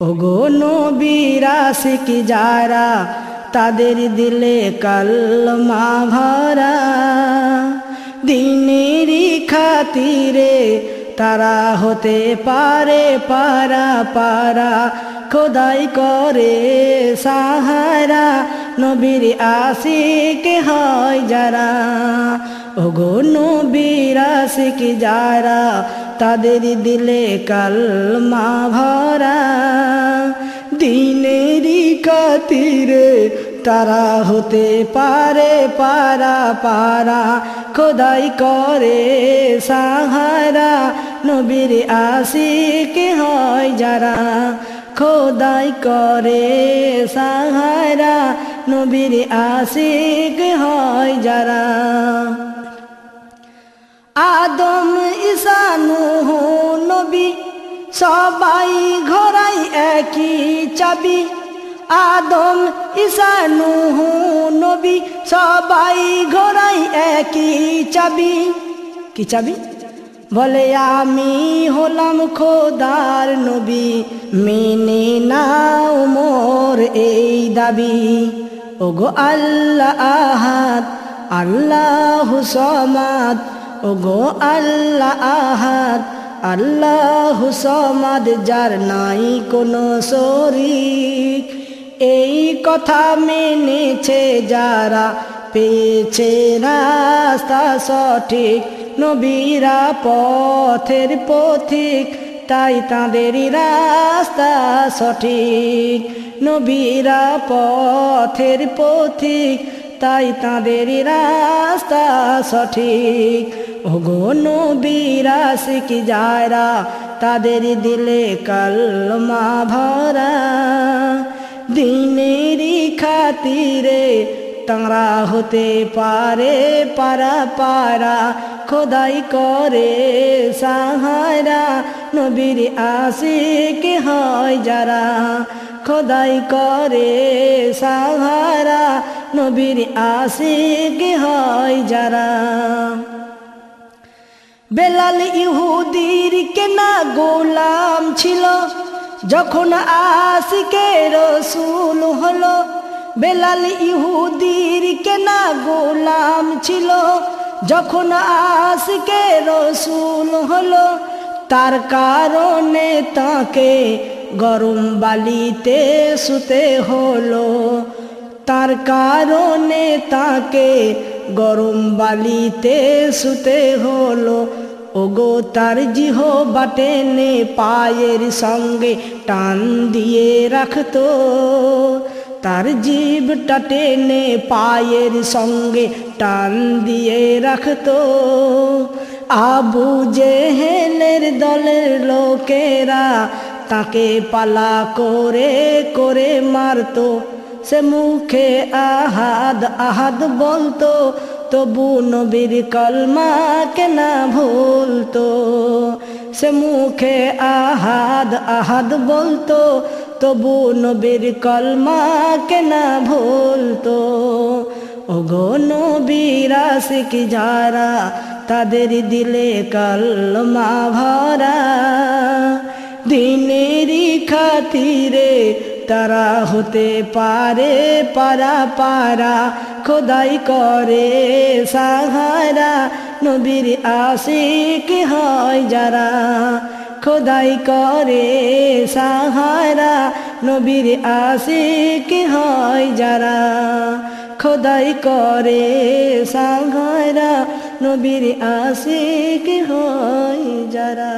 ওগো নবীরাসিক যারা, তাদের দিলে কালমা ভরা। দিনেরই খাতিরে তারা হতে পারে পারা পারা, খোদাই করে সাহারা। নবীর আশিক হয় যারা, ওগো নবীর আশিক যারা তাদের দিলে কাল মা ভরা। দিনেরই কাতিরে তারা হতে পারে পারা পারা। খোদাই করে সাহারা, নবীর আশিক হয় যারা। খোদাই করে সাহারা, নবীর আশিক হয় যারা। আদম ইসানু নবী সবাই ঘরাই একই চাবি। আদম ইসানু নবী, সবাই ঘরাই একই চাবি। কি চাবি? বলে, আমি হলাম খোদার নবী, মেনে নাও মোর এই দাবি। ওগো আল্লাহ আহাত আল্লাহ সমাদ, ওগো আল্লাহ আহাদ আল্লাহ সমাদ, যার নাই কোনো শরিক। এই কথা মেনেছে যারা, পেয়েছে রাস্তা সঠিক, নবীরা পথের পথিক, তাই তাঁদেরই রাস্তা সঠিক। নবীরা পথের পথিক, তাই তাঁদেরই রাস্তা সঠিক। ওগো নবীরা শিখি যারা, তাদের দিলে কালমা ভরা। দিনেরই খাতিরে তাঁরা হতে পারে পারা পারা, খোদাই করে সাহারা। নবীর আশিক হয় যারা, খোদাই করে সাহারা। নবীর আশিক হয় যারা। বেলাল ইহুদির কেনা গোলাম ছিল। যখন আশিকে রসুল হলো, বেলাল ইহুদির কেনা গোলাম ছিল। যখন আশিকে রসুল হলো, তার কারণে তাকে গরম বালিতে শুতে হলো। তার কারণে তাকে গরম বালিতে শুতে হলো। ওগো তার জিহ বাটেনে পায়ের সঙ্গে টান দিয়ে রাখতো তার জীবটা টেনে পায়ের সঙ্গে টান দিয়ে রাখতো আবু জেহেলের দলের লোকেরা তাকে পালা করে করে মারতো। সে মুখে আহাদ আহাদ বলতো তবু নবীর কলমা কেনা ভুলতো সে মুখে আহাদ আহাদ বলতো, তবু নবীর কলমা কেনা ভুলতো ওগো নবীরা শিখি যারা, তাদের দিলে কলমা ভরা। দিনেরই খাতিরে তারা হতে পারে, পারা পারা। খোদাই করে, সাহারা নবীর আশিক হয় যারা। খোদাই করে, সাহারা নবীর আশিক হয় যারা। খোদাই করে, সাহারা নবীর আশিক হয় যারা।